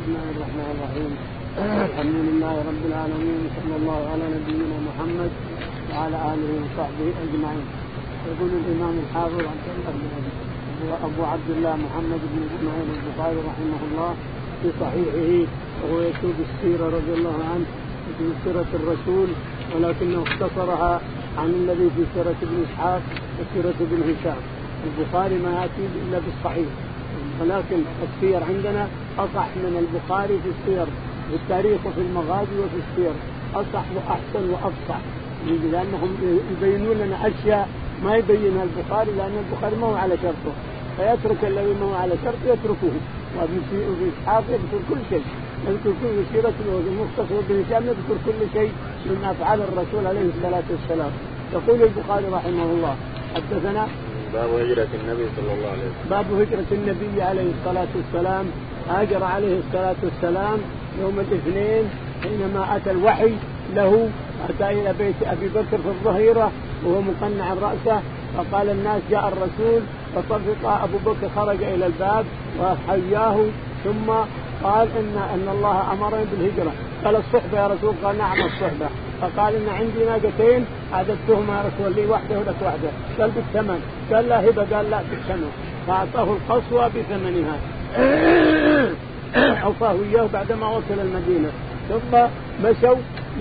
بسم الله الرحمن الرحيم. الحمد لله رب العالمين صلى الله على نبينا محمد وعلى آله وصحبه أجمعين. يقول الإمام الحافظ عبد الله أبو عبد الله محمد بن إسماعيل البخاري رحمه الله في صحيحه وهو يكتب السيرة رضي الله عنه في سيرة الرسول ولكنه اختصرها عن الذي في سيرة ابن إسحاق وسيرة ابن هشام. البخاري ما يأتي إلا بالصحيح ولكن السير عندنا أصح من البخاري في السير في التاريخ وفي المغازي وفي السير. أصح وأحسن وأفصح. لأنهم يبينون لنا أشياء ما يبينها البخاري لأن البخاري ما هو على شرطه. فيترك الذي ما هو على شرطه يتركه. وابن إسحاق يذكر كل شيء. يذكر كل سيرة المختصر بن هشام يذكر كل شيء من أفعال الرسول عليه الصلاة والسلام. يقول البخاري رحمه الله حدثنا باب هجرة النبي صلى الله عليه وسلم. باب هجرة النبي عليه الصلاة والسلام. هاجر عليه الصلاة والسلام يوم الاثنين حينما أتى الوحي له أتى إلى بيت أبي بكر في الظهيرة وهو مقنع رأسه فقال الناس جاء الرسول فصفق أبو بكر خرج إلى الباب وحياه ثم قال ان إن الله أمرني بالهجرة. قال الصحبة يا رسول قال نعم الصحبة. فقال إن عندي ناقتين اعددتهما يا رسول لي واحدة ولك واحدة قال بالثمن. قال لا هبة قال لا بالثمن. فأعطاه القصوى بثمنها. عصاه إياه بعدما وصل المدينة. ثم مشوا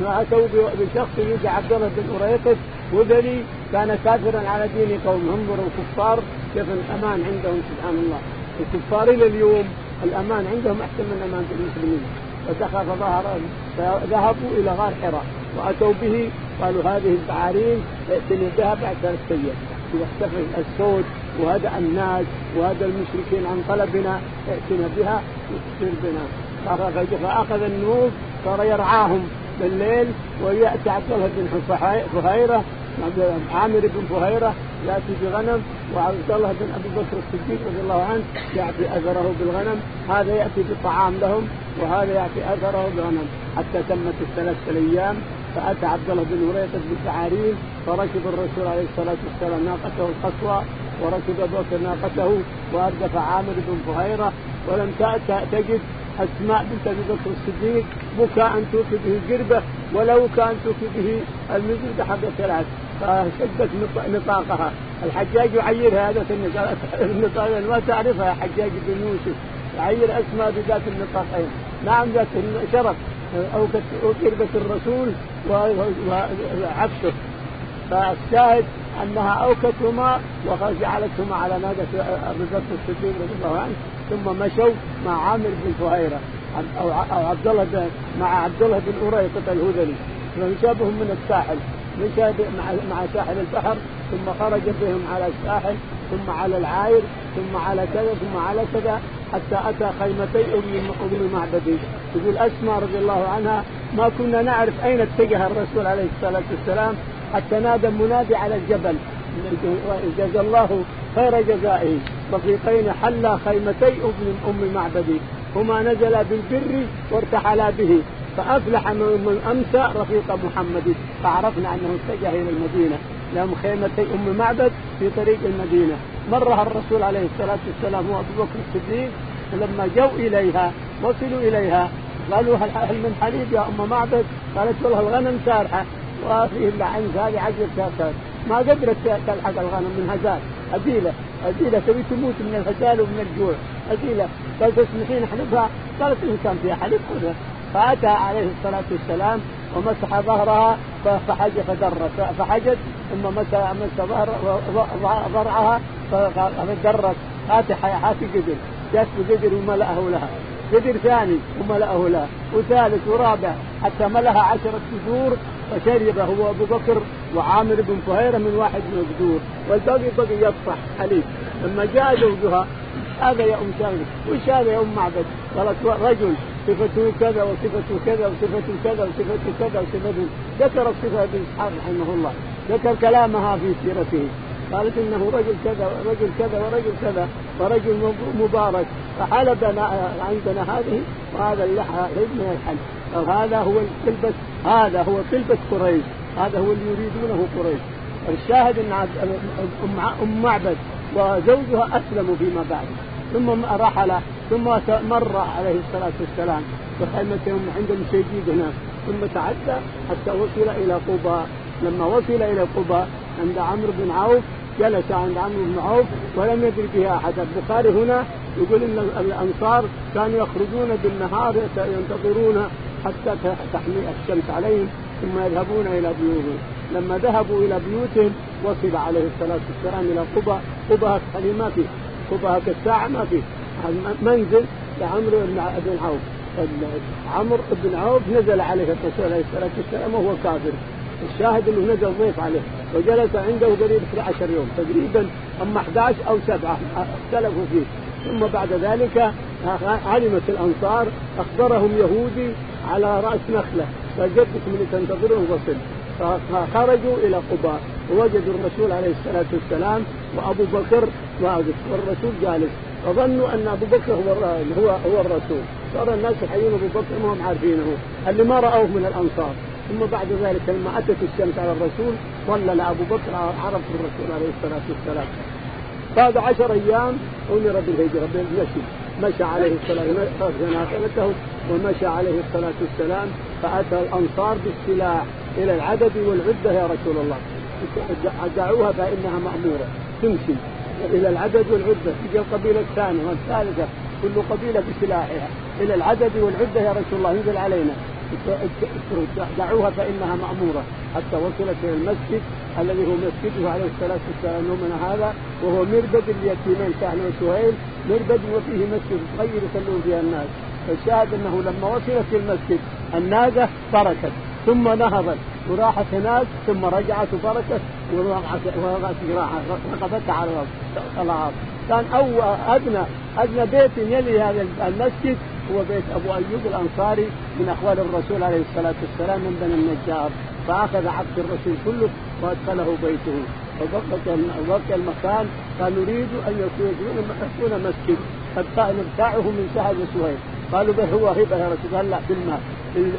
اتوا بشخص يدعى عبد الله بن اريقس وذلي كان كافرا على دين قومه. انظروا الكفار كيف الأمان عندهم سبحان الله. الكفار إلى اليوم الأمان عندهم أحسن من أمان المسلمين. فدخل فظهر ذهبوا إلى غار حراء وأتوا به قالوا هذه البعارين ائتني بها بعد ثلاث أيام. يختفي الصوت وهذا الناس وهذا المشركين عن طلبنا ائتنا بها وتصير بنا. فاخذ النوب صار يرعاهم بالليل ويأتي عبد الله بن فهيرة عامر بن فهيرة يأتي بغنم وعبد الله بن أبي بكر الصديق رضي الله عنه يأتي أثره بالغنم. هذا يأتي بطعام لهم وهذا يأتي أثره بالغنم. حتى تمت الثلاثة الأيام فأتى عبد الله بن هريرة بالسعارين فركب الرسول عليه الصلاة والسلام ناقته القصوى وركب أبو بكر ناقته وأردف عامر بن فهيره ولم تجد أسماء بنت أبي بكر الصديق. بكاء توفي به القربه ولو كان توفي به المزيد حق ثلاث. فشدت نطاقها. الحجاج يعير هذا النطاق ما تعرفها حجاج بن يوسف. يعير أسماء بذات النطاقين. نعم ذات شرف. أو قربة الرسول وعفشه فالشاهد أنها أوكتهما وجعلتهما على ناقه ابي بكر الصديق رضي الله عنه ثم مشوا مع عامر بن فهيره أو عبد الله مع عبد الله بن اريقط الهذلي. فجابهم من الساحل. مشى مع ساحل البحر ثم خرج بهم على الساحل ثم على العاير ثم على كذا ثم على كذا حتى أتى خيمتي ام ام معبدي. يقول أسماء رضي الله عنها ما كنا نعرف أين اتجه الرسول عليه الصلاة والسلام حتى نادى منادي على الجبل. جزا الله خير جزائه. رفيقين حلا خيمتي ابن ام معبدي. هما نزلا بالبر وارتحلا به. فأفلح من أمسى رفيق محمد. فعرفنا أنه اتجه إلى المدينة. لهم خيمتي أم معبد في طريق المدينة. مرها الرسول عليه الصلاة والسلام هو أبو بكر الصديق لما جو إليها وصلوا إليها قالوا هل من حليب يا أم معبد؟ قالت والله الغنم سارحة. وفيه عنز هذه عشر شاكات ما قدرت تلحق الغنم من هزال. أديلة أديلة تبي تموت من الهزال ومن الجوع. أديلة قال تسمحين احلبها قالت إن كان فيها حليب خذها. فأتى عليه الصلاة والسلام ومسح ظهرها فحج فدرت فحجت ثم مس مس ظهر ضرعها فدرت هاتي هاتي قدر جات بقدر وملأه لها. قدر ثاني وملأه لها. وثالث ورابع حتى ملأها عشرة قدور فشرب هو أبو بكر وعامر بن فهيرة من واحد من القدور والباقي بقي يطفح حليب لما جاء زوجها هذا يا أم سالم وش هذا يا أم معبد؟ قالت رجل صفته كذا وصفته كذا وصفته كذا وصفته كذا وصفته. ذكر الصفه ابن إسحاق رحمه الله. ذكر كلامها في سيرته. قالت إنه رجل كذا ورجل كذا ورجل كذا ورجل مبارك. فحلب عندنا هذه وهذا اللحى من الحلب هذا هو طلبة هذا هو طلبة قريش. هذا هو اللي يريدونه قريش. الشاهد إن ام معبد وزوجها أسلموا فيما بعد. ثم رحل ثم مر عليه الصلاة والسلام بخيمتهم عندهم شيء هناك. ثم تعدى حتى وصل إلى قباء. لما وصل إلى قباء عند عمرو بن عوف جلس عند عمرو بن عوف ولم يدري بها أحد، البخاري هنا يقول إن الأنصار كانوا يخرجون بالنهار ينتظرون حتى تحمي الشمس عليهم ثم يذهبون إلى بيوتهم، لما ذهبوا إلى بيوتهم وصل عليه الصلاة والسلام إلى قبى هذه ما في، قبى الساعة ما في، منزل لعمرو بن عوف، عمرو بن عوف نزل عليه الرسول عليه الصلاة والسلام وهو كافر. الشاهد إنه نزل ضيف عليه. وجلس عنده قريب 11 يوم تقريبا أما 11 أو 7 اختلفوا فيه. ثم بعد ذلك علمت الأنصار أخبرهم يهودي على رأس نخلة فجدكم اللي تنتظرون وصل فخرجوا إلى قباء ووجدوا الرسول عليه الصلاة والسلام وأبو بكر واقف والرسول جالس. فظنوا أن أبو بكر هو هو هو الرسول. صار الناس يحيون أبو بكر ما هم عارفينه اللي ما رأوه من الأنصار. ثم بعد ذلك لما أتت الشمس على الرسول ظلل أبو بكر عرف الرسول عليه الصلاة والسلام. بعد عشر أيام أمر بالهجرة بالمشي. مشى عليه الصلاة والسلام ناقلته ومشى عليه الصلاة والسلام فأتى الأنصار بالسلاح إلى العدد والعدة يا رسول الله. دعوها فإنها مأمورة. تمشي. إلى العدد والعدة تجي القبيلة الثانية والثالثة كل قبيلة بسلاحها. إلى العدد والعدة يا رسول الله انزل علينا. دعوها فإنها مأمورة. حتى وصلت إلى المسجد الذي هو مسجده عليه الصلاة والسلام يومنا هذا وهو مربد اليتيمين سهل وسهيل مربد وفيه مسجد صغير يصلون فيها الناس. فالشاهد أنه لما وصلت المسجد الناقة بركت ثم نهضت. وراحت هناك ثم رجعت وبركت ووضعت رقبتها على الأرض. كان اول ادنى أدنى بيت يلي هذا المسجد هو بيت أبو أيوب الأنصاري من اخوال الرسول عليه الصلاة والسلام من بني النجار. فأخذ عبد الرسول كله وأدخله بيته. وبقي المكان. قال نريد أن يكون يكون مسجد. نبتاعه من سهل وسهيل قالوا به هو هبة يا رسول قال لا بالمال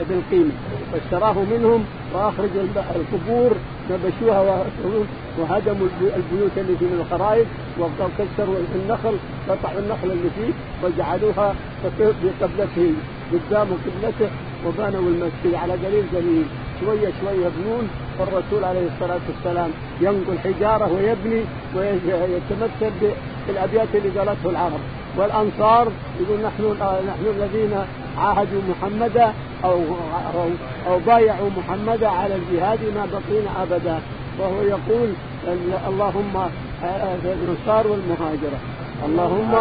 بالقيمة. فاشتراه منهم وأخرج القبور نبشوها وهدموا البيوت اللي في من الخرائط وكسروا النخل قطعوا النخل اللي فيه وجعلوها بقبلته قدام قبلته وبنوا المسجد على قليل قليل شوية شوية يبنون والرسول عليه الصلاة والسلام ينقل حجارة ويبني ويتمثل بالابيات اللي قالته العرب. والأنصار يقول نحن نحن الذين عاهدوا محمدا أو أو, أو بايعوا محمدا على الجهاد ما بقينا أبدا. وهو يقول اللهم الأنصار والمهاجرة. اللهم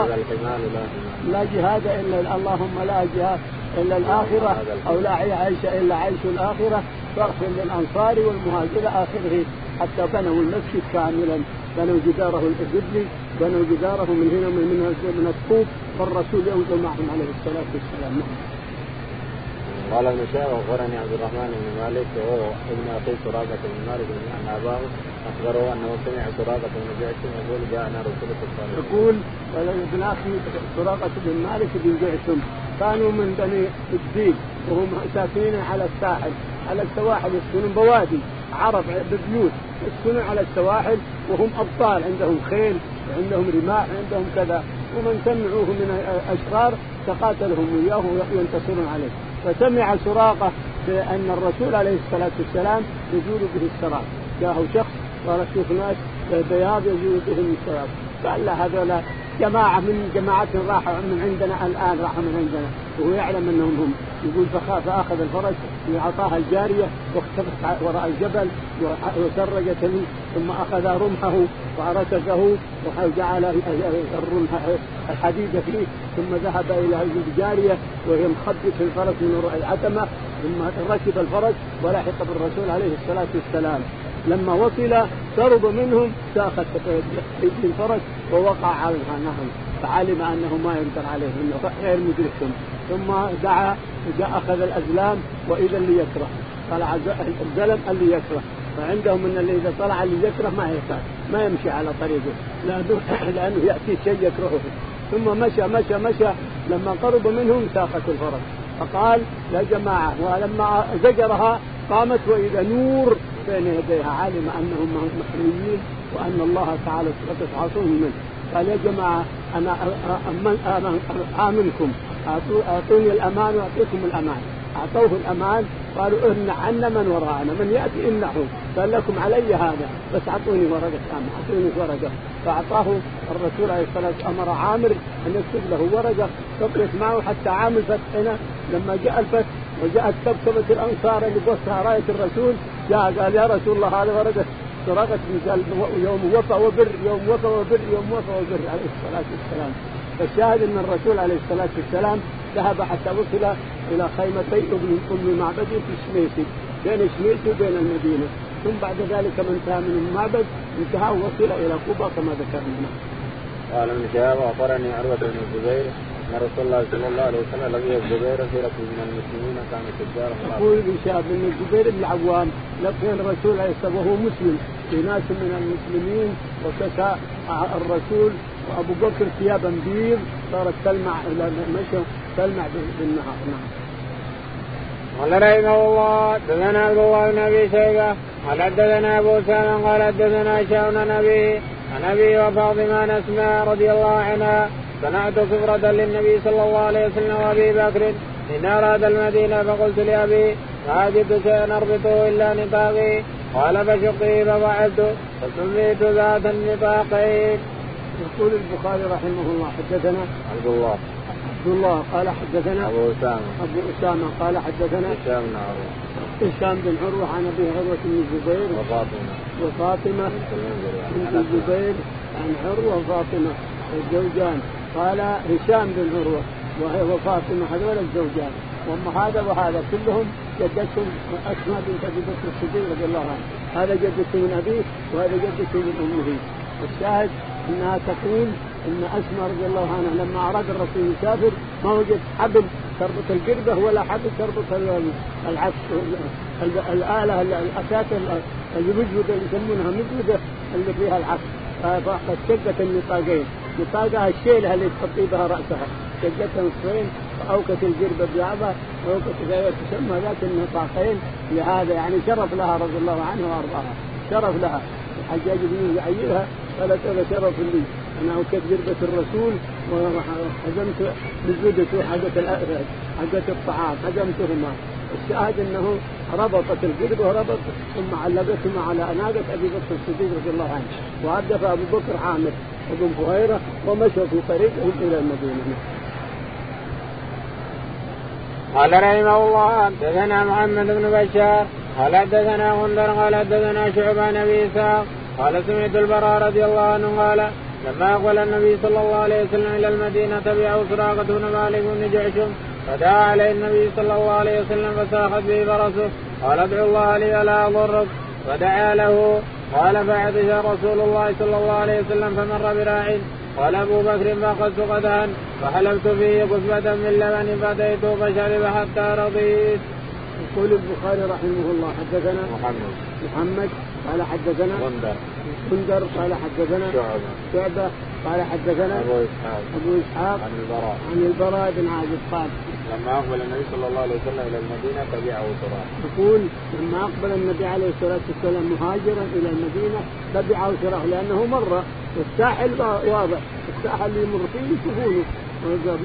لا جهاد إلا اللهم لا جهاد إلا الآخرة أو لا عيش إلا عيش الآخرة. فاغفر للأنصار والمهاجر آخره. حتى بنوا المسجد كاملا بنوا جداره الجبلي بنوا جداره من هنا من من, من الطوب والرسول يوجد معهم عليه الصلاة والسلام. قال ابن شهاب أخبرني عبد الرحمن بن مالك وهو ابن أخي سراقه بن مالك ان اباه أخبره أنه سمع سراقه بن جعشم يقول جاءنا رسول الله يقول ابن أخي سراقه بن مالك بن جعشم كانوا من بني الدين وهم ساكنين على الساحل على السواحل يسكنون بوادي عرب ببيوت يسكنون على السواحل وهم أبطال عندهم خيل وعندهم رماح عندهم كذا. ومن سمعوه من أشرار تقاتلهم اياه وينتصرون عليه. فسمع سراقة بأن الرسول عليه الصلاة والسلام يزول به السراب جاءه شخص قال شوف ناس بياض يزول بهم السراب قال لا هذول جماعة من جماعات راحوا من عندنا الآن راحوا من عندنا وهو يعلم أنهم هم. يقول فخاف فأخذ الفرس وأعطاها الجارية واختبت وراء الجبل وسرجت ثم أخذ رمحه وأرسكه وجعل الرمح الحديد فيه ثم ذهب إلى الجارية وهي مخبت في الفرس من العتمة ثم ركب الفرس ولحق بالرسول عليه الصلاة والسلام. لما وصل قرب منهم ساخت الفرس ووقع على الغنم فعلم أنه ما يقدر عليه انه غير مدركهم. ثم دعا أخذ الأزلام وإذا اللي يكره. طلع الزلم اللي يكره. فعندهم إن اللي إذا طلع اللي يكره ما يكره ما يمشي على طريقه. لأنه لأنه يأتي شيء يكرهه. ثم مشى مشى مشى. لما قرب منهم ساقت الفرس فقال يا جماعة ولما زجرها قامت وإذا نور بين يديها علم أنهم محميين وأن الله تعالى ستعصمهم منه. قال يا جماعة أنا آمنكم. أعطوني الأمان وأعطيكم الأمان. أعطوه الأمان قالوا امنع عنا من وراءنا من يأتي امنعه قال لكم علي هذا بس أعطوني ورقة أعطوني ورقة. فأعطاه الرسول عليه الصلاة والسلام أمر عامر أن يكتب له ورقة بقيت معه حتى عام الفتح هنا لما جاء الفتح وجاءت كبكبة الأنصار اللي رايه الرسول. جاء قال يا رسول الله هذه ورقه ورقه قال يوم وفى وبر يوم وفى وبر يوم وفى وبر عليه الصلاة والسلام. فالشاهد أن الرسول عليه الصلاة والسلام ذهب حتى وصل إلى خيمتي أم معبد في شميسي بين شميسي وبين المدينة. ثم بعد ذلك من انتهى من المعبد انتهى ووصل إلى قبى كما ذكرنا. قال ابن شهاب اخبرني عروة بن الزبير أن رسول الله صلى الله عليه وسلم لقي الزبير في ركب من المسلمين كان تجارا يقول ابن شهاب إن الزبير بن العوام لقي الرسول عليه الصلاة وهو مسلم في ناس من المسلمين وكسى الرسول وأبو بكر ثيابا بيض صارت تلمع مشى تلمع بالنهار نعم. قال رحمه الله حدثنا عبد الله بن أبي شيبة قال حدثنا أبو سلمة قال حدثنا هشام بن أبي عن أبي وفاطمة أسماء رضي الله عنها صنعت سفرة للنبي صلى الله عليه وسلم وأبي بكر. إن أراد المدينة فقلت لأبي ما أجد شيئا أربطه إلا نطاقي. قال فشقي ففعلت فسميت ذات النطاقين. يقول البخاري رحمه الله حدثنا عبد الله. عبد الله قال حدثنا أبو أسامة. أبو أسامة قال حدثنا هشام بن عروة. هشام بن عروة عن أبي عروة بن الزبير وفاطمة. وفاطمة بنت الزبير عن عروة وفاطمة الزوجان قال هشام بن عروة وهي وفاطمه هذول الزوجان. واما هذا وهذا كلهم جدتهم اسماء بنت أبي بكر الصديق رضي الله عنه. هذا جدته من أبيه وهذا جدته من أمه. الشاهد أنها تقول إن أسماء رضي الله عنها لما أراد الرسول يسافر ما وجد حبل تربط القربة ولا حبل تربط العكس الآلة الأساس المجوده اللي يسمونها مجوده اللي فيها العكس. فقد شقت النطاقين. نطاقها الشيله اللي تغطي بها رأسها. شقتها نصفين واوكت القربه بلعبه واوكت تسمى ذات النطاقين لهذا يعني شرف لها رضي الله عنها وأرضاها. شرف لها. الحجاج بن يعيرها قالت هذا شرف لي. أنا أوكت قربة الرسول وحزمت بزودته حقة حقة الطعام حزمتهما. الشاهد انه ربطت القربة وربط ثم علقتهما على ناقة ابي بكر الصديق رضي الله عنه. وهدف ابو بكر عامر وابن فهيرة ومشوا في طريقهم إلى المدينة. قال رحمه الله حدثنا محمد بن بشار قال حدثنا غندر قال حدثنا شعبان أبي إسحاق قال سمعت البراء رضي الله عنه قال لما أقبل النبي صلى الله عليه وسلم إلى المدينة تبعه سراقه بن مالك بن جعشم فدعا عليه النبي صلى الله عليه وسلم فساخت به فرسه قال ادعو الله لي الا أضرك. فدعا له قال فعطش رسول الله صلى الله عليه وسلم فمر براع. قال أبو بكر فاخذت قدحا فحلبت فيه كسبة من لبن فاتيته فشرب حتى رضيت. يقول البخاري رحمه الله حدثنا محمد. محمد قال حدثنا غندر. غندر قال حدثنا شعبة. قال حدثنا أبو إسحاق. أبو إسحاق عن البراء. عن البراء بن عازب قال لما أقبل النبي صلى الله عليه وسلم إلى المدينة تبعه تراب يقول لما أقبل النبي عليه الصلاة والسلام مهاجرا إلى المدينة تبعه سراح لأنه مر. الساحل واضح. الساحل اللي يمر فيه يشوفونه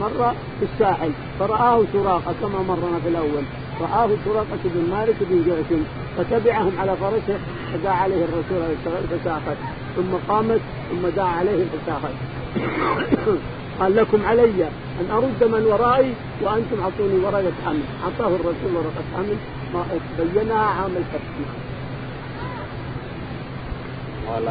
مر في الساحل فرآه سراقة كما مرنا في الأول. رآه سراقة بن مالك بن جعشم فتبعهم على فرسه فدعا عليه الرسول عليه الصلاة والسلام ثم قامت ثم دعا عليه فساقت قال لكم علي أن أرد من ورائي وأنتم أعطوني ورقة حمل أعطاه الرسول ورقة حمل ما بينها عام الفتح قال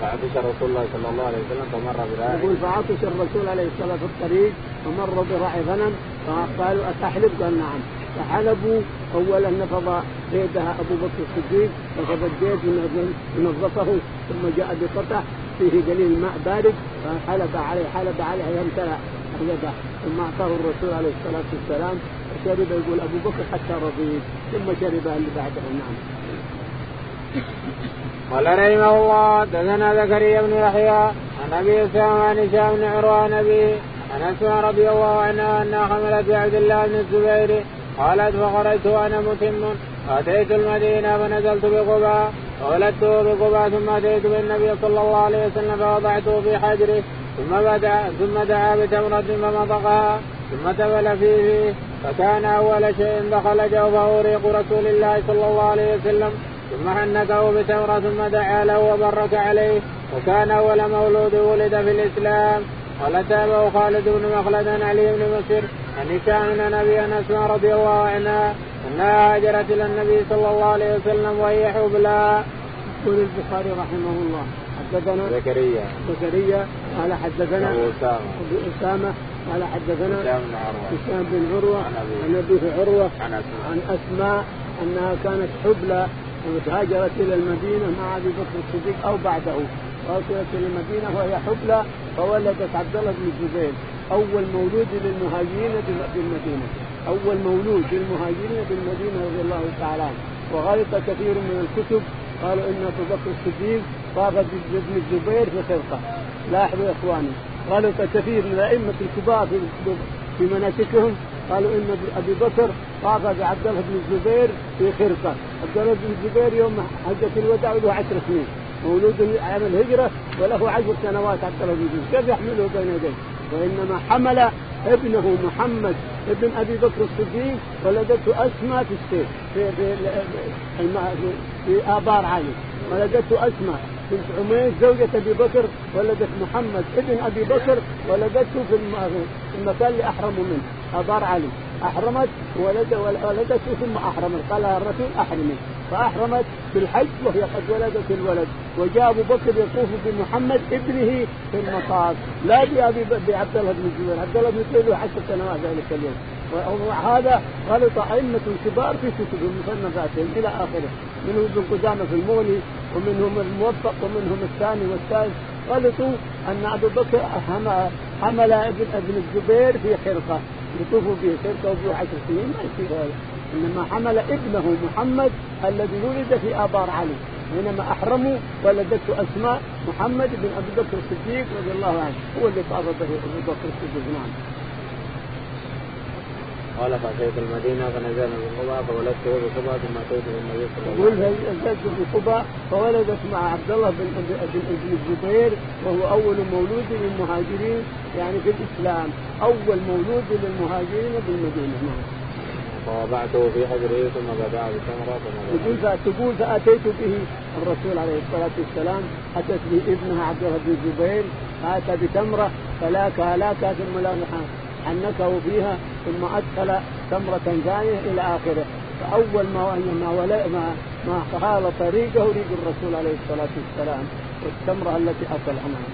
فعطش رسول الله صلى الله عليه وسلم فمر براعي يقول فعطش الرسول عليه الصلاة في الطريق فمر براعي غنم. فقالوا أتحلب؟ قال نعم. فحلبوا اولا نفض بيدها أبو بكر الصديق نفض البيت ونظفه ثم جاء بقطع فيه قليل ماء بارد فحلب عليه حلب عليه يمتلأ يده ثم أعطاه الرسول عليه الصلاة والسلام فشرب يقول أبو بكر حتى رضيت ثم شرب اللي بعده نعم. قال رحمه الله دثنا زكريا بن يحيى عن أبي أسامة عن هشام بن عروة عن ابي عن رضي الله عنها أنها حملت بعبد الله بن الزبير قالت فخرجت وأنا متم أتيت المدينة فنزلت بقباء. فولدته بقباء ثم أتيت بالنبي صلى الله عليه وسلم فوضعته في حجره ثم بدا ثم دعا بتمرة فمضغها. ثم تبل فيه. فكان أول شيء دخل جوفه ريق رسول الله صلى الله عليه وسلم. ثم حنكه بتمرة ثم دعا له وبرك عليه. وكان أول مولود ولد في الإسلام. قال تابعه خالد بن مخلد علي بن مسر عن هشام عن ابي أنس رضي الله عنها أنها هاجرت إلى النبي صلى الله عليه وسلم وهي حبلى. يقول البخاري رحمه الله حدثنا زكريا. زكريا قال حدثنا أبو أسامة. أبو أسامة قال حدثنا هشام بن عروة. هشام بن عروة عن أبيه. عروة عن أسماء. عن أسماء أنها كانت حبلى. وهاجرت إلى المدينة مع أبي بكر الصديق أو بعده. وصلت إلى المدينة وهي حبلى فولدت عبد الله بن الزبير. أول مولود للمهاجرين بالمدينة أول مولود للمهاجرين بالمدينة رضي الله تعالى عنه. وغلط كثير من الكتب قالوا إن أبو بكر الصديق طاف بابن الزبير في خرقة. لاحظوا يا إخواني غلط كثير من الأئمة الكبار في في مناسكهم قالوا إن ابي بكر طاف بعبد الله بن الزبير في خرقة، عبد الله بن الزبير يوم حجة الوداع له عشر سنين، مولود عام الهجرة وله عشر سنوات عبد الله بن الزبير، كيف يحمله بين يديه؟ وإنما حمل ابنه محمد ابن أبي بكر الصديق ولدته أسماء في السيف في في, في, آبار علي ولدته أسماء بنت عميس زوجة أبي بكر ولدت محمد ابن أبي بكر ولدته في المكان اللي أحرموا منه. آبار علي أحرمت ولد ولدته ثم أحرمت. قال لها الرسول أحرمي. فأحرمت بالحج وهي قد ولدت الولد. وجاء أبو بكر يطوف بمحمد ابنه في المطاف. لا بأبي بعبد الله بن الزبير عبد الله بن الزبير له عشر سنوات ذلك اليوم. وهذا غلط أئمة كبار في كتبهم مصنفاتهم إلى آخره. منهم ابن قدامة في المغني ومنهم الموفق ومنهم الثاني والثالث. غلطوا أن أبو بكر حمل ابن ابن الزبير في خرقة. يطوفوا به خرقة وفيه عشر سنين ما يصير هذا. إنما حمل ابنه محمد الذي ولد في آبار علي حينما احرموا ولدته أسماء محمد بن أبي بكر الصديق رضي الله عنه هو اللي طاف به أبو بكر الصديق نعم. قال فأتيت المدينة فنزلنا بقباء فولدته بقباء ثم أتيت بالنبي صلى الله عليه وسلم. نزلت بقباء فولدت مع عبد الله بن بن الزبير وهو أول مولود للمهاجرين يعني في الإسلام أول مولود للمهاجرين بالمدينة نعم. فوضعته في حجره ثم بدا بتمره يقول تقول فاتيت به الرسول عليه الصلاة والسلام أتت به ابنها عبد الله بن الزبير اتى بتمره فلاكها لاكها ثم لا حنكه فيها ثم أدخل تمره ثانية إلى آخره فأول ما ما ما ما خال طريقه ريق الرسول عليه الصلاة والسلام والتمره التي اكلها معه.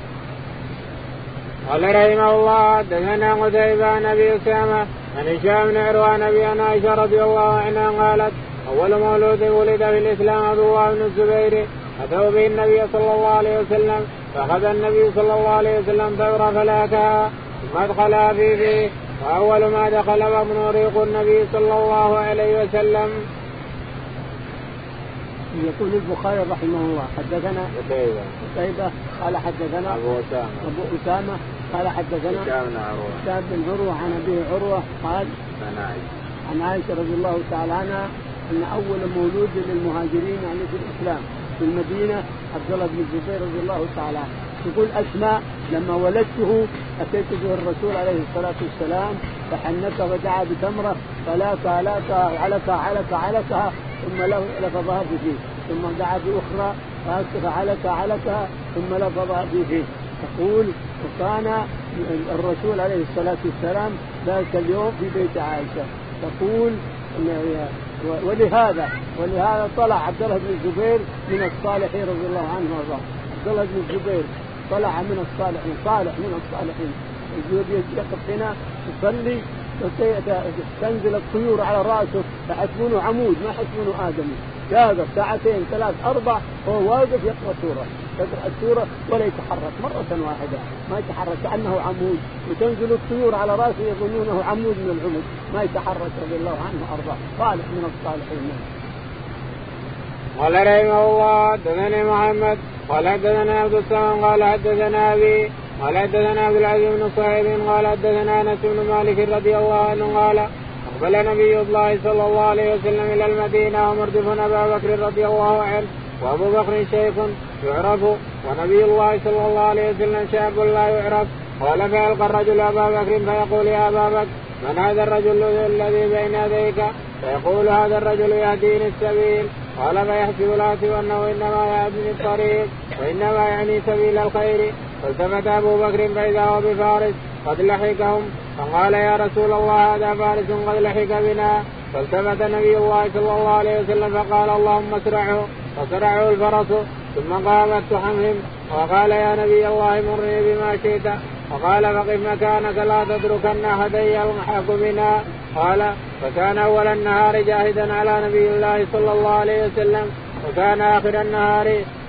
قال رحمه الله حدثنا قتيبة عن أبي أسامة عن هشام بن عروان أبي عائشة رضي الله عنها قالت أول مولود ولد في الإسلام عبد الله بن الزبير أتوا به النبي صلى الله عليه وسلم فأخذ النبي صلى الله عليه وسلم ثور فلاكها ثم ادخلها في فيه واول ما دخل بطن ريق النبي صلى الله عليه وسلم. يقول البخاري رحمه الله حدثنا قتيبة قتيبة قال حدثنا أبو أسامة. أبو أسامة قال حدثنا هشام بن عروة عن أبي عروة قال عن عائشة. عن عائشة رضي الله تعالى عنها أن أول مولود للمهاجرين يعني في الإسلام في المدينة عبد الله بن الزبير رضي الله تعالى عنه. يقول أسماء لما ولدته أتيت به الرسول عليه الصلاة والسلام فحنكه ودعا بتمره فلاك لاك علك علك علكها ثم لفظها فيه ثم دعا بأخرى فعلك علكها ثم لفظها فيه تقول وكان الرسول عليه الصلاة والسلام ذلك اليوم في بيت عائشة. تقول ولهذا ولهذا طلع عبد الله بن الزبير من الصالحين رضي الله عنه وارضاه. عبد الله بن الزبير طلع من الصالحين صالح من الصالحين. يقف هنا يصلي تنزل الطيور على رأسه يحسبونه عمود ما يحسبونه آدمي. يقف ساعتين ثلاث أربع وهو واقف يقرأ سورة يقرأ السورة ولا يتحرك مرة واحدة. ما يتحرك كأنه عمود. وتنزل الطيور على رأسه يظنونه عمود من العمود ما يتحرك رضي الله عنه وأرضاه. صالح من الصالحين. قال رحمه الله حدثني محمد قال حدثنا عبد السلام قال حدثنا أبي قال حدثنا عبد العزيز بن صهيب قال حدثنا أنس بن مالك رضي الله عنه قال أقبل نبي الله صلى الله عليه وسلم إلى المدينة ومردف ابا بكر رضي الله عنه وأبو بكر شيخ يعرف ونبي الله صلى الله عليه وسلم شاب لا يعرف. قال فيلقى الرجل أبا بكر فيقول يا أبا بكر من هذا الرجل الذي بين يديك؟ فيقول هذا الرجل يهديني السبيل. قال فيحسب الهاتف أنه إنما يهديني الطريق وإنما يعني سبيل الخير. فالتفت أبو بكر فإذا هو بفارس قد لحقهم فقال يا رسول الله هذا فارس قد لحق بنا. فالتفت نبي الله صلى الله عليه وسلم فقال اللهم اسرعه. فسرعه الفرس ثم قامت تحمهم وقال يا نبي الله مرني بما شئت. فقال فقف مكانك لا تتركن احدا يلحق بنا. قال فكان أول النهار جاهدا على نبي الله صلى الله عليه وسلم وكان آخر النهار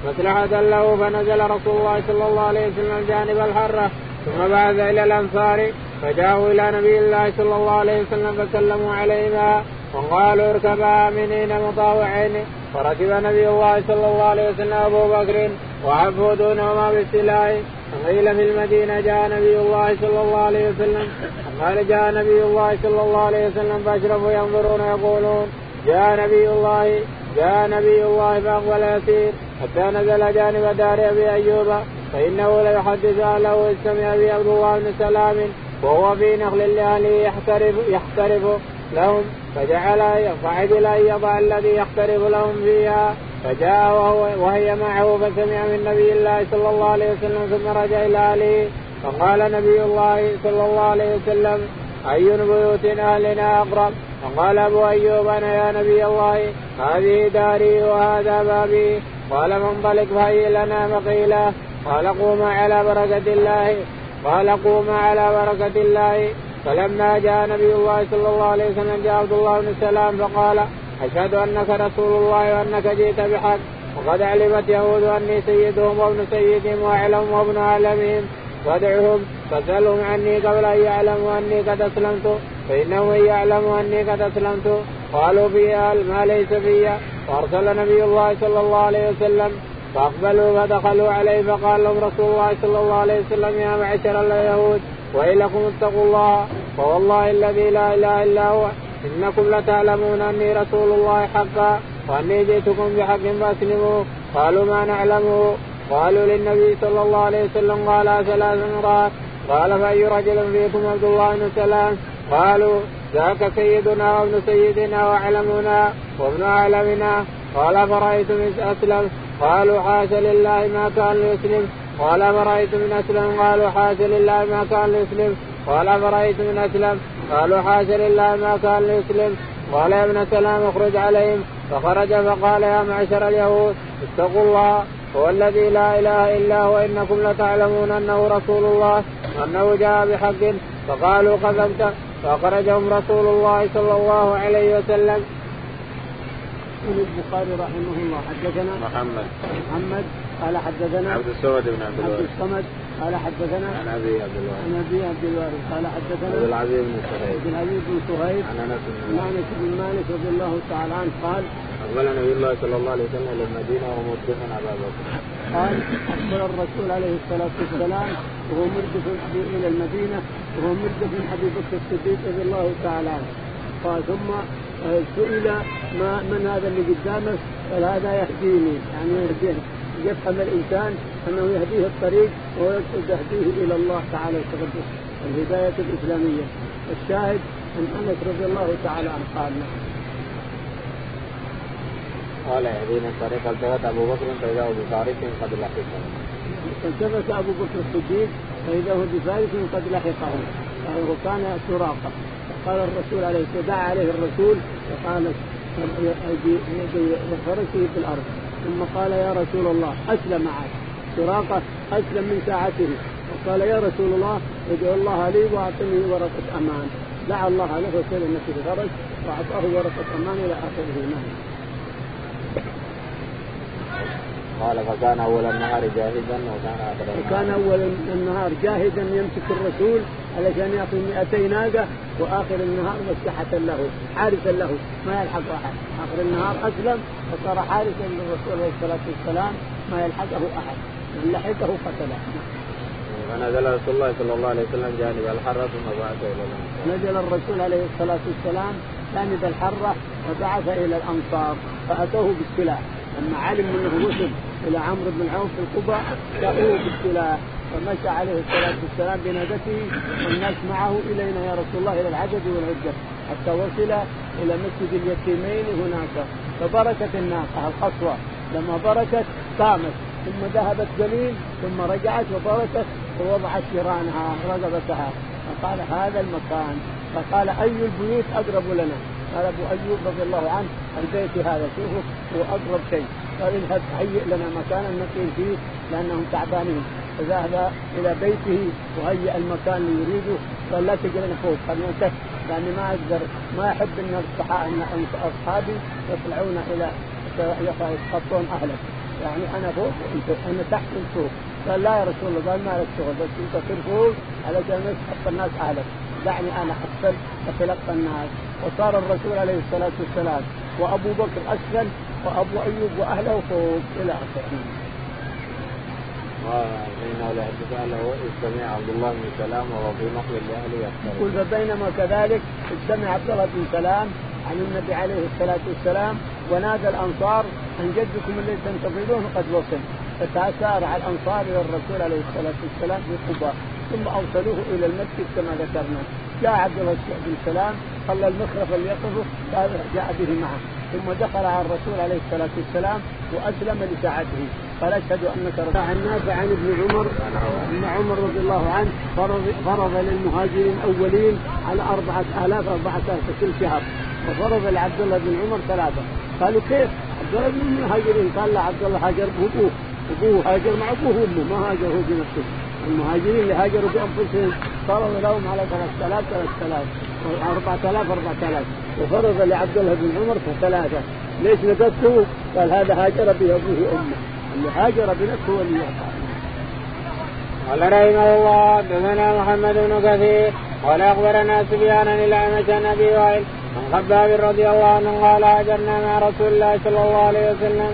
مصلحة له. فنزل رسول الله صلى الله عليه وسلم جانب الحرة ثم بعث إلى الأنصار. فجاءوا إلى نبي الله صلى الله عليه وسلم فسلموا عليهما وقالوا اركبا امنين مطاوعين؟ فركب نبي الله صلى الله عليه وسلم أبو بكر وعفوا دونهما بالسلاح. قيل في المدينة جاء نبي الله صلى الله عليه وسلم. قال جاء نبي الله صلى الله عليه وسلم فأشرفوا ينظرون يقولون جاء نبي الله جاء نبي الله فأقبل يسير حتى نزل جانب دار أبي أيوب. فإنه ليحدث أهله اذ سمع أبي عبد الله بن سلام وهو في نخل لاهله يحترف يحترف لهم فجعل فعدل ان يضع الذي يحترف لهم فيها فجاء وهو وهي معه فسمع من نبي الله صلى الله عليه وسلم ثم رجع إلى أهله فقال نبي الله صلى الله عليه وسلم أي بيوت أهلنا أقرب؟ فقال أبو أيوب أنا يا نبي الله هذه داري وهذا بابي قال فانطلق فهي لنا مقيلة. قال قوم على بركة الله. قال قوم على بركة الله. فلما جاء نبي الله صلى الله عليه وسلم جاء عبد الله بن السلام فقال أشهد أنك رسول الله وأنك جئت بحق. وقد علمت يهود أني سيدهم وابن سيدهم وأعلم وابن أعلمهم. وادعهم فاسألهم عني قبل أن يعلموا أني قد أسلمت. فإنهم إن يعلموا أني قد أسلمت. قالوا في ما ليس في فأرسل نبي الله صلى الله عليه وسلم فأقبلوا فدخلوا عليه فقال لهم رسول الله صلى الله عليه وسلم يا معشر اليهود ويلكم اتقوا الله فوالله الذي لا إله إلا هو إنكم لتعلمون أني رسول الله حقا وأني جئتكم بحق فاسلموا قالوا ما نعلمه. قالوا للنبي صلى الله عليه وسلم قال ثلاث مرات قال فأي رجل فيكم عبد الله بن سلام؟ قالوا ذاك سيدنا وابن سيدنا وأعلمنا وابن أعلمنا. قال فرايت من أسلم؟ قالوا حاش لله ما كان ليسلم قال فرأيت من أسلم؟ قالوا حاش لله ما كان ليسلم قال فرأيت من أسلم؟ قالوا حاش لله ما كان ليسلم قال يا ابن سلام اخرج عليهم. فخرج فقال يا معشر اليهود اتقوا الله. هو الذي لا إله إلا هو إنكم لتعلمون أنه رسول الله وانه جاء بحق. فقالوا قذبت فأخرجهم رسول الله صلى الله عليه وسلم. يقول البخاري رحمه الله حدثنا محمد. محمد قال حدثنا عبد الصمد بن عبد عبد الوارث الصمد قال حدثنا عن أبي عبد الوارث. عن أبي عبد الوارث قال عبد حدثنا العزيز بن صهيب عبد العزيز بن صهيب عن أنس بن مالك. بن مالك رضي الله تعالى عنه قال اقبل نبي الله صلى الله عليه وسلم إلى المدينة وهو مردف ابا بكر. قال اقبل الرسول عليه الصلاة والسلام وهو مردف إلى المدينة وهو مردف أبي بكر الصديق رضي الله تعالى عنه. قال ثم سئل ما من هذا اللي قدامه قال هذا يهديني. يعني يهديني يفهم الإنسان أنه يهديه الطريق ويهديه إلى الله تعالى وتقدس الهداية الإسلامية. الشاهد أن أنس رضي الله تعالى عنه قال قال يهدينا الطريق. التفت أبو بكر فإذا هو بفارس قد لحقه. فالتفت أبو بكر الصديق فإذا هو بفارس قد لحقه. وكان سراقه قال الرسول عليه الصلاة دعا عليه الرسول وقال فرسه في الأرض. ثم قال يا رسول الله أسلم عاد سراقة أسلم من ساعته. وقال يا رسول الله ادعو الله لي وأعطني ورقة أمان. دعا الله له وسلم في الفرج وأعطاه ورقة أمان إلى آخره. نعم. قال فكان أول النهار جاهزا وكان اخر النهار وكان أول النهار جاهدا يمسك الرسول علشان ياخذ 200 ناقة وآخر النهار مسحه له حارسا له ما يلحق أحد. آخر النهار أسلم فصار حارسا للرسول عليه الصلاة والسلام ما يلحقه أحد. من لحقه قتله. فنزل رسول الله صلى الله عليه وسلم جانب الحرة ثم بعث إلى الأنصار. نزل الرسول عليه الصلاة والسلام جانب الحرة وبعث إلى الأنصار فأتوه بالسلاح. لما علم أنه وصل إلى عمرو بن عوف في القبى جاءوه بالسلاح. فمشى عليه الصلاة والسلام بنادته والناس معه إلينا يا رسول الله إلى العدد والعده حتى وصل إلى مسجد اليتيمين هناك. فبركت الناقه القصوى لما بركت قامت ثم ذهبت قليل ثم رجعت وبركت ووضعت جيرانها رقبتها فقال هذا المكان. فقال أي البيوت أقرب لنا؟ قال أبو أيوب رضي الله عنه البيت هذا شوفوا هو أقرب شيء. قال اذهب هيئ لنا مكانا نقيم فيه لأنهم تعبانين. فذهب إلى بيته وهيئ المكان اللي يريده. قال لا تجلنا فوق. خلينا تحت لاني ما أقدر ما أحب ان أصحابي يطلعون إلى يخطون أهلك. يعني أنا فوق وانت أنا تحت الفوق قال لا يا رسول الله قال ما لك شغل بس أنت تصير فوق علشان تحط الناس أهلك. دعني أنا اسفل أتلقى الناس. وصار الرسول عليه الصلاة والسلام وأبو بكر اسفل وأبو أيوب وأهله فوق إلى آخره. له عبد الله بن سلام لاهله يقول فبينما كذلك استمع عبد الله بن سلام عن النبي عليه الصلاة والسلام ونادى الأنصار أن جدكم الذي تنتظرونه قد وصل. فتسارع الأنصار إلى الرسول عليه الصلاة والسلام في قباء ثم اوصلوه إلى المسجد كما ذكرنا. جاء عبد الله بن سلام خلى المخرف اللي يقفه جاء به معه. ثم دخل على الرسول عليه الصلاة والسلام وأسلم لساعته قال أشهد أنك رسول عن نافع عن ابن عمر ان عمر رضي الله عنه فرض فرض للمهاجرين الأولين على أربعة آلاف أربعة آلاف في كل شهر وفرض لعبد الله بن عمر ثلاثة. قالوا كيف؟ عبد الله بن المهاجرين قال لا عبد الله هاجر ابوه أبوه هاجر مع أبوه وأمه ما هاجر هو بنفسه. المهاجرين اللي هاجروا بانفسهم فرض لهم على 3000 3000 و4000 4000 وفرض لعبد الله بن عمر ثلاثة. ليش نقصته؟ قال هذا هاجر به ابوه وأمه. اللي هاجر بنفسه هو اللي قال رحمه الله حدثنا محمد بن كثير قال أخبرنا سفيان إلى عن أبي وائل عن خباب رضي الله عنه قال هاجرنا مع رسول الله صلى الله عليه وسلم.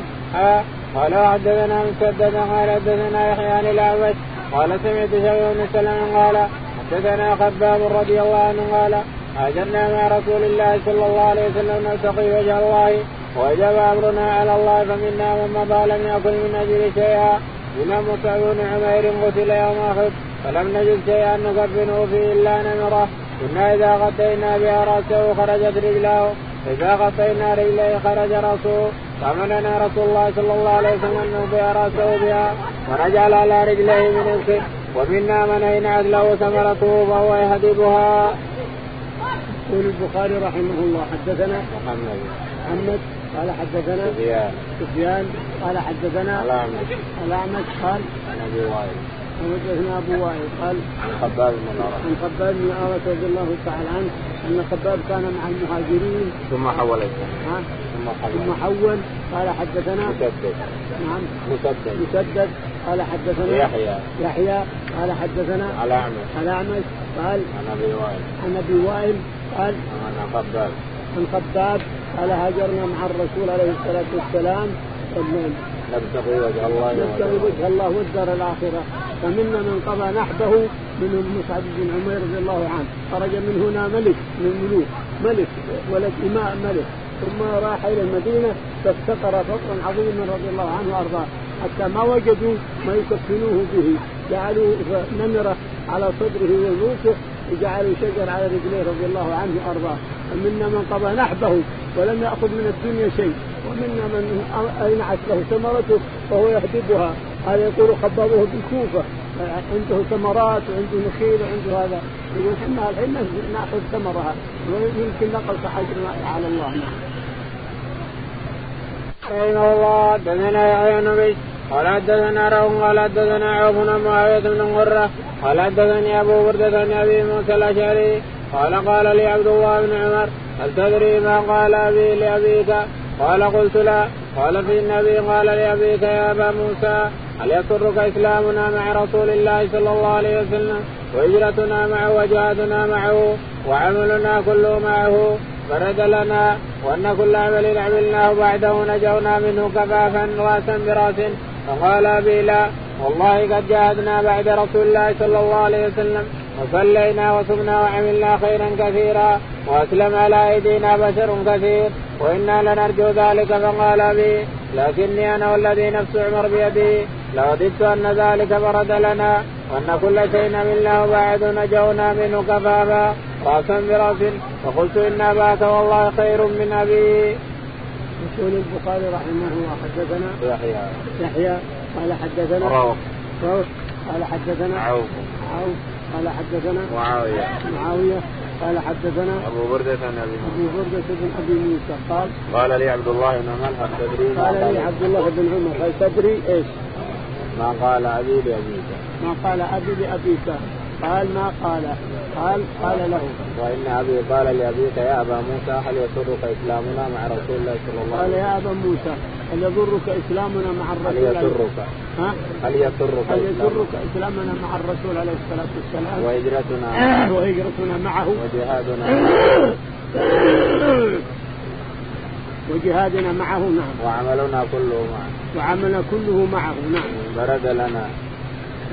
قال حدثنا مسدد قال حدثنا يحيى عن الأعمش قال سمعت شيخ بن سلم قال حدثنا خباب رضي الله عنه قال هاجرنا مع رسول الله صلى الله عليه وسلم نلتقي وجه الله وجب أمرنا على الله فمنا من مضى لم يكن من أجل شيئا. من مصعب بن عمير قتل يوم أحد فلم نجد شيئا نكفنه فيه إلا نمرة. كنا إذا غطينا بها رأسه خرجت رجلاه إذا غطينا رجليه خرج رأسه. فامرنا رسول الله صلى الله عليه وسلم أن نوضع رأسه بها ونجعل على رجليه من الخير. ومنا من أين له ثمرته فهو يهدبها. يقول البخاري رحمه الله حدثنا محمد. محمد قال حدثنا سفيان. سفيان قال حدثنا الأعمش الأعمش قال عن أبي وائل. حدثنا أبو وائل قال عن خباب بن الأرض. عن خباب بن الأرض رضي الله تعالى عنه أن خباب كان مع المهاجرين. ثم حول السنة ثم ثم حول. حول قال حدثنا مسدد. نعم. مسدد. مسدد. قال حدثنا يحيى. يحيى. قال حدثنا الأعمش الأعمش قال عن أبي وائل. عن أبي وائل. قال عن خباب عن خباب قال هاجرنا مع الرسول عليه الصلاة والسلام. نبتغي وجه الله نبتغي وجه الله والدار الآخرة. فمنا من قضى نحبه منهم مصعب بن عمير رضي الله عنه. خرج من هنا ملك من الملوك ملك ولد إماء ملك. ثم راح إلى المدينة فافتقر فقرا عظيما رضي الله عنه وأرضاه. حتى ما وجدوا ما يكفنوه به. جعلوا نمرة على صدره وعنقه وجعلوا شجر على رجليه رضي الله عنه وأرضاه. ومنا من قضى نحبه ولم يأخذ من الدنيا شيء. ومنا من اينعت له ثمرته فهو يهدبها هذا يقول خبابه بالكوفة. عنده ثمرات وعنده نخيل وعنده هذا. يقول إحنا الحين نأخذ ثمرها. ويمكن نقل اجر على الله. رحمه الله. حدثنا يحيى بن قال حدثنا روح قال حدثنا عوف بن معاوية بن قره قال حدثني أبو بردة عن أبي موسى الأشعري قال قال لي عبد الله بن عمر هل تدري ما قال أبي لأبيك؟ قال قلت لا. قال في النبي قال لأبيك يا أبا موسى هل يسرك إسلامنا مع رسول الله صلى الله عليه وسلم؟ وهجرتنا معه وجهادنا معه وعملنا كله معه. فرد لنا وأن كل عمل عملناه بعده نجونا منه كفافا رأسا برأس. فقال أبي لا والله قد جاهدنا بعد رسول الله صلى الله عليه وسلم. وصلينا وصمنا وعملنا خيرا كثيرا وأسلم على أيدينا بشر كثير. وإنا لنرجو ذلك. فقال أبي لكني أنا والذي نفس عمر بيدي. لوددت أن ذلك برد لنا وأن كل شيء منا بعد نجونا منه كفافا. راسا برأس. فقلت إن أباك والله خير من أبي. يقول البخاري رحمه الله حدثنا يحيى. يحيى قال حدثنا روح روح قال حدثنا عوف. عوف قال حدثنا معاوية. معاوية قال حدثنا أبو بردة عن أبي أبو بردة بن أبي موسى. قال قال لي عبد الله بن ملحم تدري ما قال لي عبد الله بن عمر هل تدري إيش؟ ما قال أبي لأبيك. ما قال أبي لأبيك. قال ما قال. قال قال له. وإن أبي قال لأبيك يا أبا موسى هل يسرك إسلامنا مع رسول الله صلى الله قال عليه وسلم؟ يا أبا موسى هل يضرك إسلامنا مع هل الرسول عليه- يسرك ها؟ هل يسرك هل؟ يضرك إسلامنا؟ مع الرسول عليه الصلاة والسلام؟ وهجرتنا. وهجرتنا معه. وجهادنا. وجهادنا معه نعم. وعملنا كله معه. وعملنا كله معه نعم. برد لنا.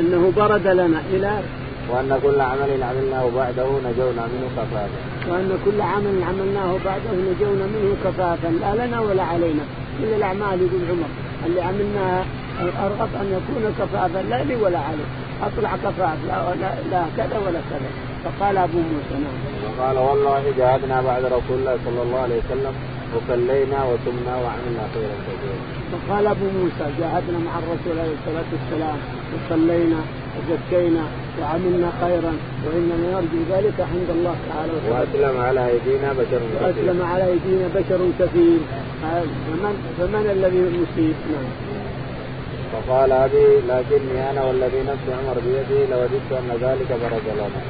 إنه برد لنا إلى وأن كل عمل عملناه بعده نجونا منه كفافا وأن كل عمل عملناه بعده نجونا منه كفافا لا لنا ولا علينا. كل الأعمال يقول عمر. اللي عملناها ارغب أن يكون كفافا لا لي ولا علي. أطلع كفاف لا, لا, لا كذا ولا كذا. فقال أبو موسى نعم. وقال والله جاهدنا بعد رسول الله صلى الله عليه وسلم وصلينا وتمنا وعملنا خيرا كثيرا. فقال أبو موسى جاهدنا مع الرسول عليه الصلاة والسلام وصلينا وزكينا وعملنا خيرا واننا نرجو ذلك عند الله تعالى وتعالى. وأسلم على أيدينا بشر كثير. وأسلم على أيدينا بشر كثير. فمن فمن الذي يصيب؟ نعم. فقال أبي لكني أنا والذي نفس عمر بيدي لوددت أن ذلك برد لنا.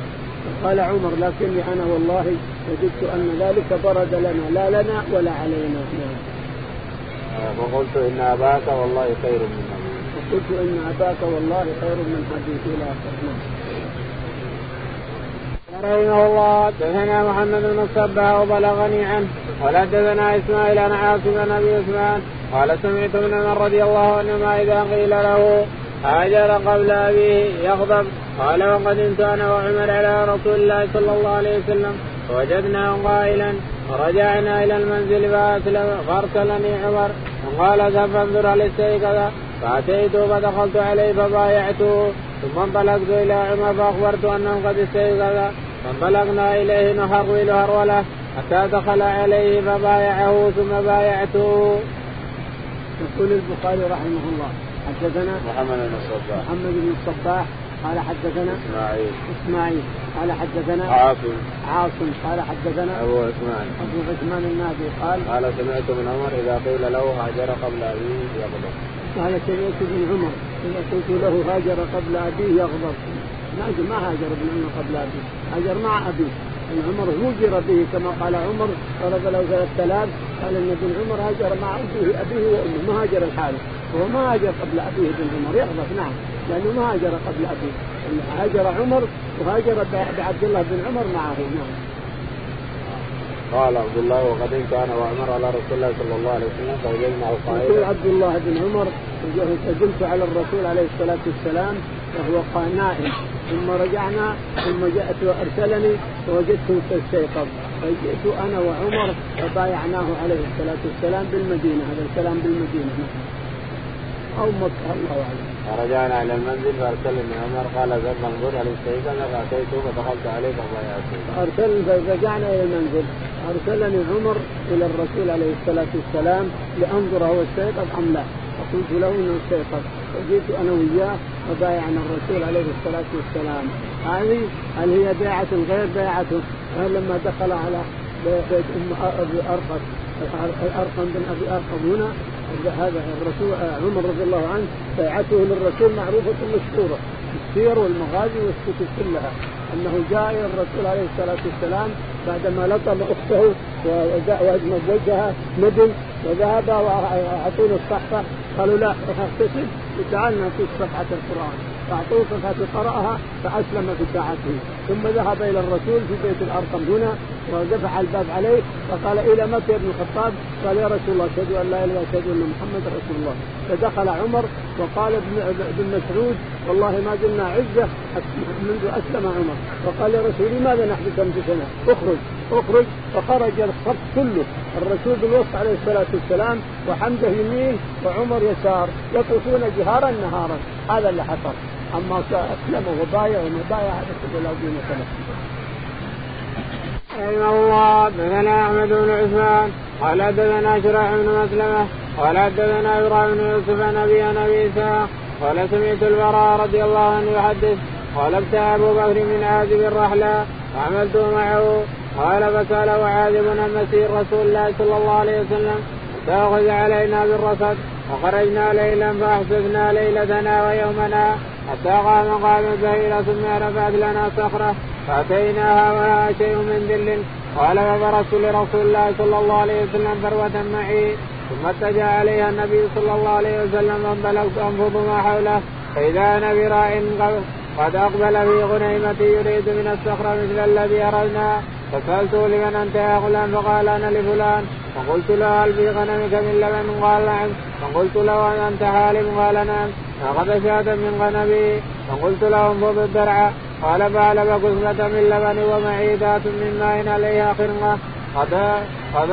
قال عمر لكني أنا والله وجدت أن ذلك برد لنا لا لنا ولا علينا. نعم. فقلت إن أباك والله خير من وقلت إن أباك والله خير من ابيك إلى اخره نعم. رحمه الله. حدثنا محمد بن الصباح وبلغني عنه. قال حدثنا إسماعيل عن عاصم بن أبي عثمان. قال سمعت ابن عمر رضي الله عنهما إذا قيل له هاجر قبل أبيه يغضب. قال وقدمت أنا وعمر على رسول الله صلى الله عليه وسلم. فوجدناه قائلا. فرجعنا إلى المنزل فاسلم فأرسلني عمر. وقال اذهب فانظر هل استيقظ فاتيته فدخلت عليه فبايعته. ثم انطلقت إلى عمر فأخبرت أنه قد استيقظ فانطلقنا إليه نهرول هروله حتى دخل عليه فبايعه ثم بايعته. يقول البخاري رحمه الله حدثنا محمد بن الصباح. محمد بن الصباح قال حدثنا إسماعيل. إسماعيل قال حدثنا عاصم. عاصم قال حدثنا أبو عثمان. أبو عثمان النادي قال قال سمعت ابن عمر إذا قيل له هاجر قبل أبيه يغضب. قال سمعت ابن عمر إذا قلت له هاجر قبل أبيه يغضب. ما ما هاجر ابن عمر قبل ابيه هاجر مع ابيه ابن عمر هوجر به كما قال عمر ضرب له ثلاث آلاف. قال إن ابن عمر هاجر مع أبيه أبيه وأمه. ما هاجر الحارث. وهو ما هاجر قبل أبيه ابن عمر. يغضب نعم. لأنه ما هاجر قبل أبيه. هاجر عمر وهاجر بعبد الله بن عمر معه. نعم. قال عبد الله وقدمت أنا وعمر على رسول الله صلى الله عليه وسلم فوجدناه يقول قائلا. عبد الله بن عمر قدمت على الرسول عليه الصلاة والسلام وهو نائم ثم رجعنا ثم جاءت وأرسلني فوجدته استيقظ فجئت أنا وعمر فبايعناه عليه الصلاة والسلام بالمدينة. هذا الكلام بالمدينة. أو مكة الله أعلم. فرجعنا إلى المنزل فأرسلني عمر. قال ذهب انظر هل استيقظ فاتيته فدخلت عليه فبايعته ارسل فرجعنا إلى المنزل. ارسلني عمر إلى الرسول عليه الصلاة والسلام لأنظر هو استيقظ أم لا. فقلت له إنه استيقظ. فجئت أنا وياه فبايعنا الرسول عليه الصلاة والسلام. هذه هل هي بيعة غير بيعته لما دخل على بيت أم أبي أرقم أرقم بن أبي أرقم هنا هذا الرسول عمر رضي الله عنه بيعته للرسول معروفة مشهورة السير والمغازي والكتب كلها. أنه جاء إلى الرسول عليه الصلاة والسلام بعدما لطم أخته واجمد وجهها ندم وذهب وأعطوه الصحفه قالوا لا اغتسل. وتعال نعطيك صفحة القرآن فاعطوه صفحة قرأها فأسلم في ساعته ثم ذهب إلى الرسول في بيت الأرقم هنا ودفع الباب عليه فقال إلى متى يا ابن الخطاب؟ قال يا رسول الله أشهد أن لا إله إلا الله أشهد أن محمد رسول الله فدخل عمر وقال ابن مسعود والله ما زلنا عزة منذ أسلم عمر فقال يا رسول لماذا نحبس انفسنا؟ اخرج أخرج فخرج الصف كله. الرسول بالوسط عليه الصلاة والسلام وحمزه يمين وعمر يسار يطوفون جهارا نهارا. هذا اللي حصل. أما اسلم وبايع وما بايع هذا كله لا دين رحمه الله. حدثنا أحمد بن عثمان. قال حدثنا شرح بن مسلمة. قال حدثنا إبراهيم بن يوسف عن أبي عن أبي قال سمعت البراء رضي الله عنه يحدث. قال ابتاع أبو بكر من عازب الرحلة. فعملته معه. قال فساله عازب عن مسير رسول الله صلى الله عليه وسلم فأخذ علينا بالرصد وخرجنا ليلا فاحسسنا ليلتنا ويومنا حتى قام قام البهيرة ثم رفعت لنا صخرة فأتيناها ولها شيء من ذل. قال فبرزت لرسول الله صلى الله عليه وسلم فروة معي ثم اتجه عليها النبي صلى الله عليه وسلم فانطلقت أنفض ما حوله فإذا أنا براء قد أقبل في غنيمتي يريد من الصخرة مثل الذي اردنا فسالته لمن أنت يا غلام؟ فقال أنا لفلان. فقلت له هل في غنمك من لبن؟ قال نعم. فقلت له أنت حالم؟ قال نعم. فاخذ شاة من غنمي. فقلت له انفض الدرع. قال فعلب كسلة من لبن ومعيدات من ماء عليها خرقة قد قد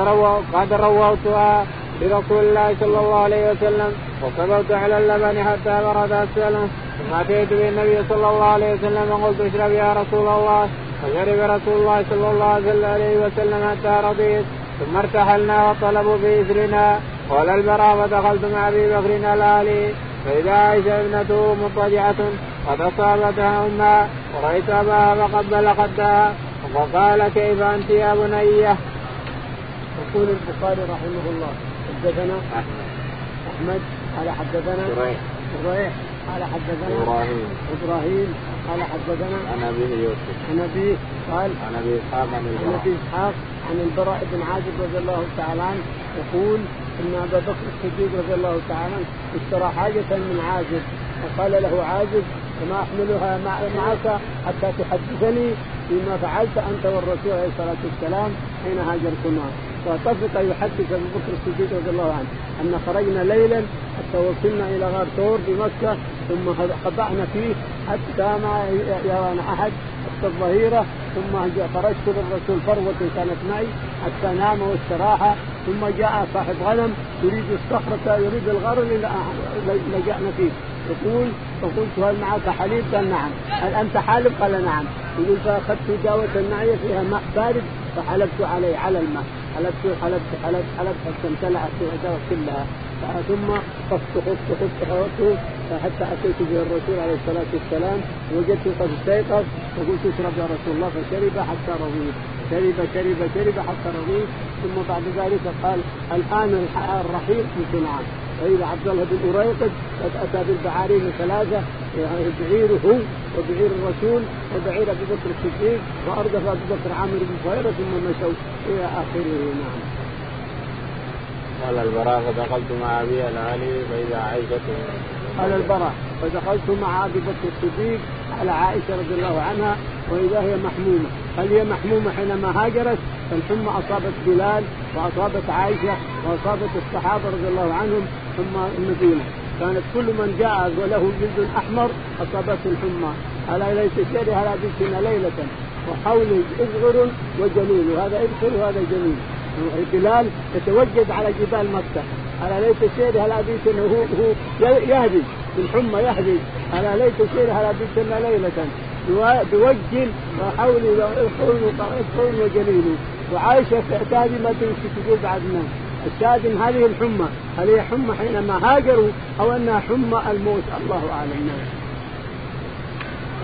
قد رووتها لرسول الله صلى الله عليه وسلم. وصبرت على اللبن حتى برد أسفله. ثم أتيت بالنبي صلى الله عليه وسلم. وقلت اشرب يا رسول الله. فشرب رسول الله صلى الله عليه وسلم حتى رضيت ثم ارتحلنا وطلبوا في اثرنا قال البراء فدخلت مع أبي بكر الآلي. فإذا عائشة ابنته مضطجعة قد أصابتها أمها. ورأيت أباها فقبل خدها. وقال كيف أنت يا بنيه يقول البخاري رحمه الله حدثنا أحمد احمد قال حدثنا شريح شريح قال حدثنا إبراهيم. إبراهيم قال حدثنا عن ابيه يوسف. عن ابيه قال عن أبي إسحاق عن البراء عن أبي إسحاق عن البراء بن عازب رضي الله تعالى عنه يقول إن أبا بكر الصديق رضي الله تعالى عنه اشترى حاجة من عازب. فقال له عازب وما أحملها معك حتى تحدثني فيما فعلت أنت والرسول عليه الصلاة والسلام حين هاجرتما. فطفق يحدث أبو بكر الصديق رضي الله عنه أن خرجنا ليلا حتى وصلنا إلى غار ثور بمكة ثم خبأنا فيه حتى ما يرانا أحد حتى الظهيرة ثم خرجت للرسول فروة كانت معي حتى نام واستراح ثم جاء صاحب غنم يريد الصخرة يريد الغار اللي لجأنا فيه يقول فقلت هل معك حليب؟ قال نعم، هل أنت حالب؟ قال نعم، يقول فأخذت داوة النعية فيها ماء بارد فحلبت عليه على الماء، حلبت حلبت حلبت حلبت حتى امتلأت الدواء كلها. ثم خفت خفت خفت خفت حتى أتيت به الرسول عليه الصلاة والسلام. وجدته قد استيقظ فقلت اشرب يا رسول الله. فشرب حتى رضيت. شرب شرب شرب حتى رضيت. ثم بعد ذلك قال الآن الرحيل في نعم فإذا عبد الله بن أريقد قد أتى بالبعارين ثلاثة بعيره هو وبعير الرسول وبعير أبي بكر الصديق وأردف أبي بكر عامر بن فهيرة ثم مشوا إلى آخره نعم. قال البراء فدخلت مع أبي العلي فإذا عائشة قال البراء فدخلت مع أبي بكر الصديق على عائشة رضي الله عنها وإذا هي محمومة. هل هي محمومة حينما هاجرت؟ فالحمى أصابت بلال وأصابت عائشة وأصابت الصحابة رضي الله عنهم ثم المدينة. كانت كل من جاء وله جلد أحمر أصابته الحمى. ألا ليس شر على بيتنا ليلة؟ وحوله إذعر وجميل وهذا إذخر وهذا جميل بلال يتوجد على جبال مكة. ألا ليت شير هل أبيتنا هو هو يهدي. بالحمى يهدي. ألا ليت شير هل أبيتنا ليلة؟ بوجه وحول وحول وجليل وعائشة تعتاد ما تمشي تقول بعد النوم الشاهد هذه الحمى هل هي حمى حينما هاجروا أو أنها حمى الموت؟ الله أعلم. نعم.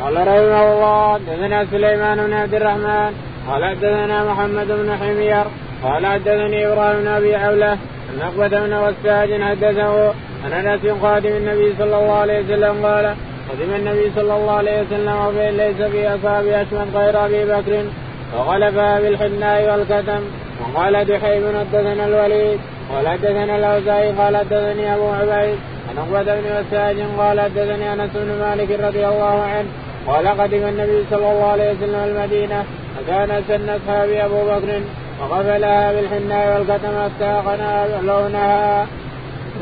قال رحمه الله حدثنا سليمان بن عبد الرحمن قال حدثنا محمد بن حمير قال حدثني إبراهيم بن أبي عوله أن عقبة بن وساج حدثه أن أنس قادم النبي صلى الله عليه وسلم قال قدم النبي صلى الله عليه وسلم وفين ليس في اصحابه اشمل غير أبي بكر وغلبها بالحناء والكتم وقال دحيم حدثنا الوليد قال حدثنا الأوزاعي قال حدثني أبو عبيد عن عقبة بن وساج قال حدثني أنس بن مالك رضي الله عنه قال قدم النبي صلى الله عليه وسلم المدينة فكان سن اصحابي أبو بكر وغفلها بالحناء والكتم حتى قنا لونها.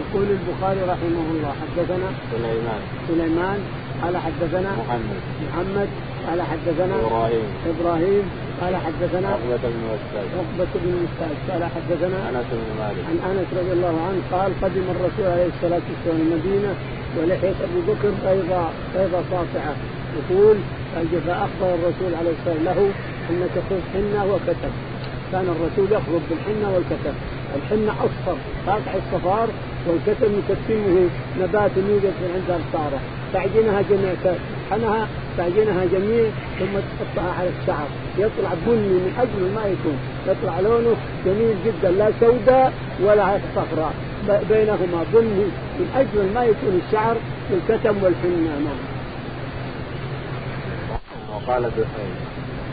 يقول البخاري رحمه الله حدثنا سليمان. سليمان قال حدثنا محمد. محمد قال حدثنا إبراهيم. إبراهيم قال حدثنا عقبة بن وساد عقبة بن مسعود قال حدثنا أنس بن مالك. عن أنس رضي الله عنه قال قدم الرسول عليه الصلاة والسلام المدينة ولحيه أبو بكر بيضاء بيضاء ساطعه يقول فاخبر الرسول عليه الصلاة والسلام له أنك خذ حنه وكتب. كان الرسول يخرج بالحنة والكتب الحنة أصفر قاطع الصفار والكتم يكتمه نبات يوجد في عند الصارة تعجنها جميع تطحنها تعجنها جميع ثم تحطها على الشعر. يطلع بني من اجمل ما يكون. يطلع لونه جميل جدا لا سوداء ولا صفراء. بينهما بني من اجمل ما يكون الشعر بالكتم والحنة. نعم. وقال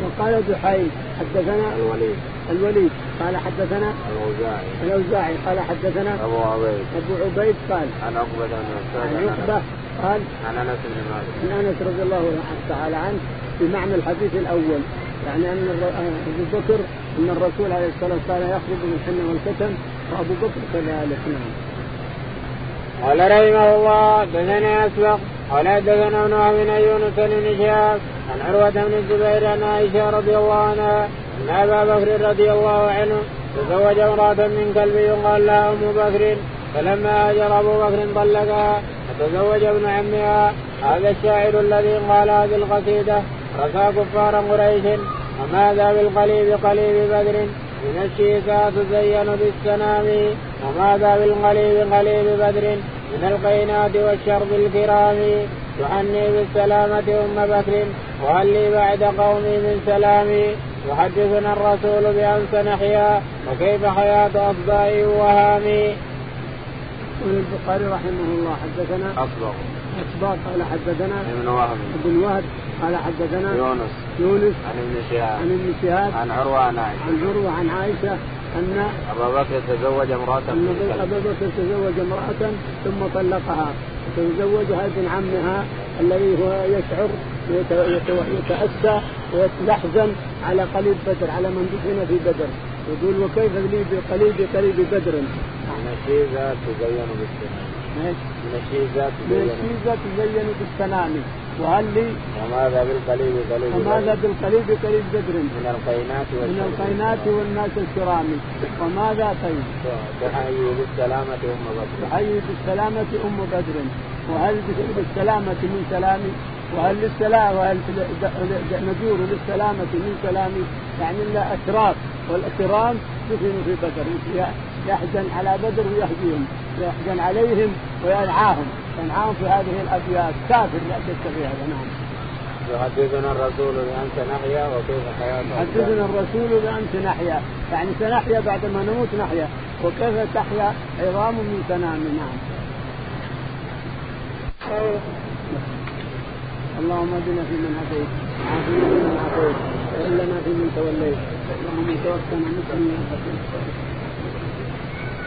وقال دحيم حدثنا الوليد. الوليد قال حدثنا الأوزاعي. الأوزاعي قال حدثنا أبو عبيد. أبو عبيد قال عن وساد عن عقبة قال عن أنس بن مالك. عن أنس رضي الله تعالى عنه في معنى الحديث الأول يعني أن أبو بكر أن الرسول عليه الصلاة والسلام يخرج من الحنه والكتم وأبو بكر كذلك. نعم. قال رحمه الله دثنا أسبق قال دثنا ابن بن يونس بن شهاب عن عروة بن الزبير عن عائشة رضي الله عنها أن أبا بكر رضي الله عنه تزوج امرأة من كلب يقال لها أم بكر فلما هاجر أبو بكر طلقها فتزوج ابن عمها. هذا الشاعر الذي قال هذه القصيدة رثى كفار قريش وماذا بالقليب قليب بدر؟ من الشيكات تزين بالسنام وماذا بالقليب قليب بدر؟ من القينات والشرب الكرام تحني بالسلامة أم بكر وهل لي بعد قومي من سلامي. يحدثنا الرسول بأمس نحيا وكيف حياة أصدائي وهامي. يقول البخاري رحمه الله حدثنا أصبغ. أسباط قال حدثنا ابن وهب. ابن وهب قال حدثنا يونس. يونس عن ابن شهاب. عن ابن شهاب. عن عروة عن عائشة. عن عروة عن عائشة. أن أبا بكر تزوج امرأة أن. أبا بكر تزوج امرأة ثم طلقها تزوجها ابن عمها الذي هو يشعر يتأسى ويحزن على قليب بدر على من دفن في بدر. يقول وكيف لي بقليب قليب بدر؟ من الشيزة تزين بالسنام الشيزة تزين بالسنام وهل لي وماذا بالقليب قليب وماذا بدر؟ بالقليب قليب بدر؟ من القينات من القينات والناس الكرام. وماذا طيب؟ تحيي بالسلامة أم بكر تحيي بالسلامة أم بدر. وهل بالسلامة من سلامي وهل للسلام وهل نجور للسلامة من سلامي يعني لا أتراف والأكرام دفنوا في بدر. يحزن على بدر ويهديهم يحزن عليهم ويرعاهم. ينعاهم في هذه الأبيات كافر لا شك في هذا نعم. يحدثنا الرسول بأن سنحيا وكيف حياة حدثنا الرسول بأن سنحيا يعني سنحيا بعد ما نموت نحيا. وكيف تحيا؟ عظام من سنام نعم. اللهم اهدنا فيمن هديت وعافنا فيمن عافيت وإن لنا فيمن توليت. اللهم توفنا مسلمين.